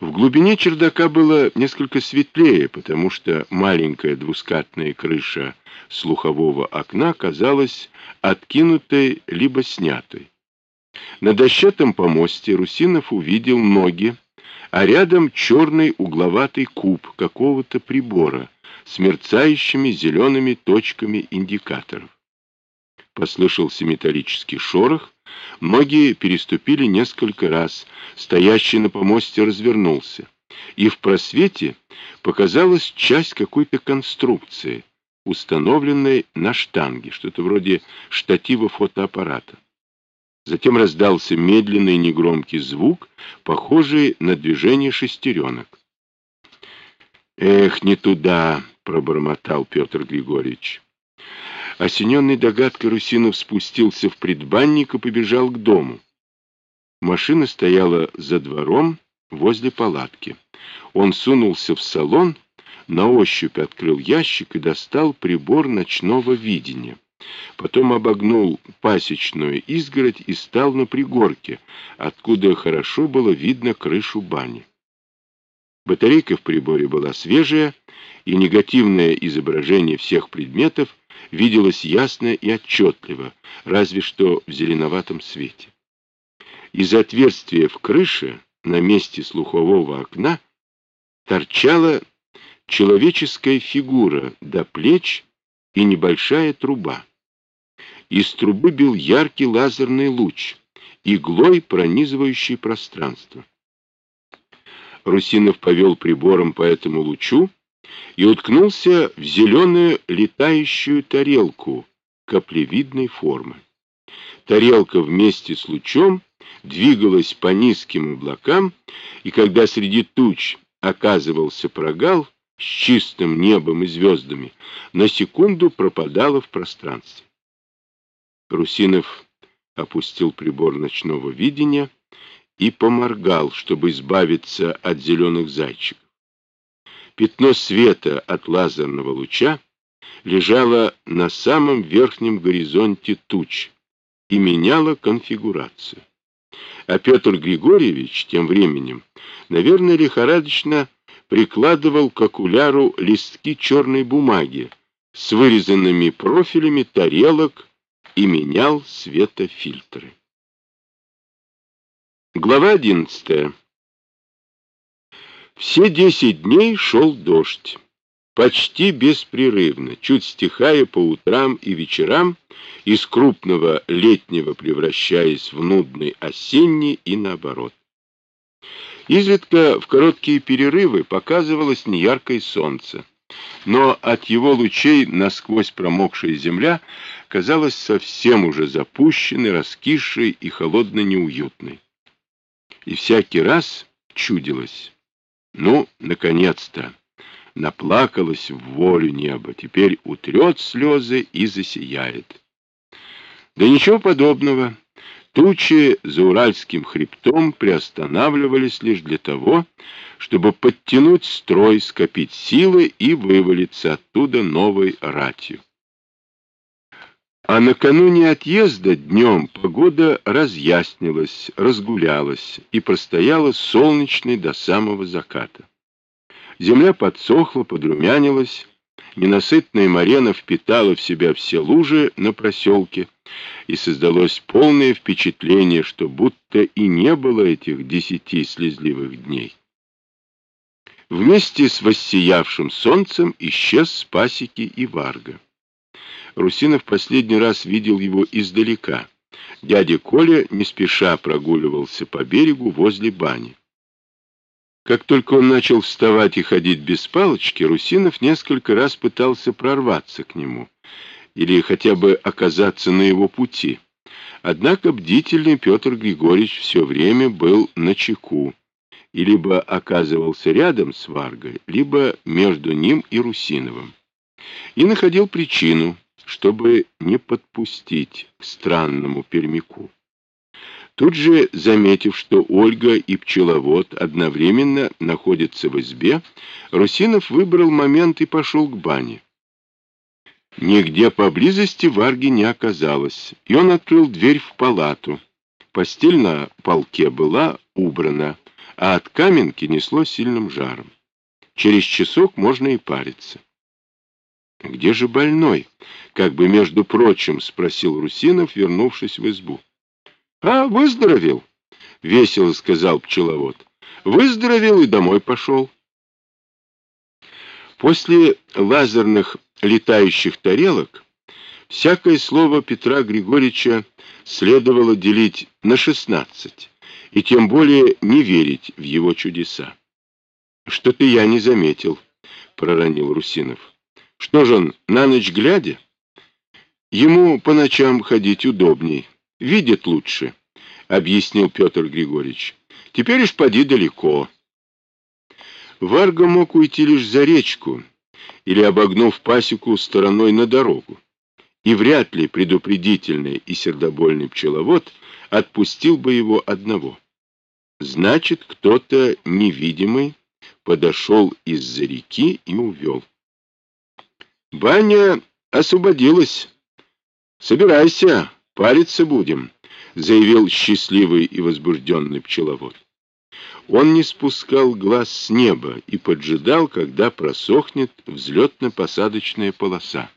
В глубине чердака было несколько светлее, потому что маленькая двускатная крыша слухового окна казалась откинутой либо снятой. На дощатом помосте Русинов увидел ноги, а рядом черный угловатый куб какого-то прибора с мерцающими зелеными точками индикаторов. Послышался металлический шорох, ноги переступили несколько раз, стоящий на помосте развернулся, и в просвете показалась часть какой-то конструкции, установленной на штанге, что-то вроде штатива фотоаппарата. Затем раздался медленный негромкий звук, похожий на движение шестеренок. «Эх, не туда!» — пробормотал Петр Григорьевич. Осененный догадкой Русинов спустился в предбанник и побежал к дому. Машина стояла за двором возле палатки. Он сунулся в салон, на ощупь открыл ящик и достал прибор ночного видения. Потом обогнул пасечную изгородь и стал на пригорке, откуда хорошо было видно крышу бани. Батарейка в приборе была свежая, и негативное изображение всех предметов виделось ясно и отчетливо, разве что в зеленоватом свете. Из отверстия в крыше на месте слухового окна торчала человеческая фигура до плеч и небольшая труба. Из трубы бил яркий лазерный луч, иглой пронизывающий пространство. Русинов повел прибором по этому лучу, и уткнулся в зеленую летающую тарелку каплевидной формы. Тарелка вместе с лучом двигалась по низким облакам, и когда среди туч оказывался прогал с чистым небом и звездами, на секунду пропадала в пространстве. Русинов опустил прибор ночного видения и поморгал, чтобы избавиться от зеленых зайчиков. Пятно света от лазерного луча лежало на самом верхнем горизонте туч и меняло конфигурацию. А Петр Григорьевич тем временем, наверное, лихорадочно прикладывал к окуляру листки черной бумаги с вырезанными профилями тарелок и менял светофильтры. Глава одиннадцатая. Все десять дней шел дождь, почти беспрерывно, чуть стихая по утрам и вечерам, из крупного летнего превращаясь в нудный осенний и наоборот. Изредка в короткие перерывы показывалось неяркое солнце, но от его лучей насквозь промокшая земля казалась совсем уже запущенной, раскисшей и холодно неуютной. И всякий раз чудилось ну, наконец-то! Наплакалась в волю неба, теперь утрет слезы и засияет. Да ничего подобного. Тучи за Уральским хребтом приостанавливались лишь для того, чтобы подтянуть строй, скопить силы и вывалиться оттуда новой ратью. А накануне отъезда днем погода разъяснилась, разгулялась и простояла солнечной до самого заката. Земля подсохла, подрумянилась, ненасытная марена впитала в себя все лужи на проселке, и создалось полное впечатление, что будто и не было этих десяти слезливых дней. Вместе с воссиявшим солнцем исчез с пасеки и варга. Русинов последний раз видел его издалека. Дядя Коля не спеша прогуливался по берегу возле бани. Как только он начал вставать и ходить без палочки, Русинов несколько раз пытался прорваться к нему или хотя бы оказаться на его пути. Однако бдительный Петр Григорьевич все время был на чеку и либо оказывался рядом с Варгой, либо между ним и Русиновым. И находил причину, чтобы не подпустить к странному пермяку. Тут же, заметив, что Ольга и пчеловод одновременно находятся в избе, Русинов выбрал момент и пошел к бане. Нигде поблизости Варги не оказалось, и он открыл дверь в палату. Постель на полке была убрана, а от каменки несло сильным жаром. Через часок можно и париться. «Где же больной?» — как бы между прочим спросил Русинов, вернувшись в избу. «А, выздоровел!» — весело сказал пчеловод. «Выздоровел и домой пошел». После лазерных летающих тарелок всякое слово Петра Григорьевича следовало делить на шестнадцать, и тем более не верить в его чудеса. «Что-то я не заметил», — проронил Русинов. «Что же он, на ночь глядя?» «Ему по ночам ходить удобней, видит лучше», — объяснил Петр Григорьевич. «Теперь уж поди далеко». Варга мог уйти лишь за речку или, обогнув пасеку, стороной на дорогу. И вряд ли предупредительный и сердобольный пчеловод отпустил бы его одного. Значит, кто-то невидимый подошел из-за реки и увел. «Баня освободилась. Собирайся, париться будем», — заявил счастливый и возбужденный пчеловод. Он не спускал глаз с неба и поджидал, когда просохнет взлетно-посадочная полоса.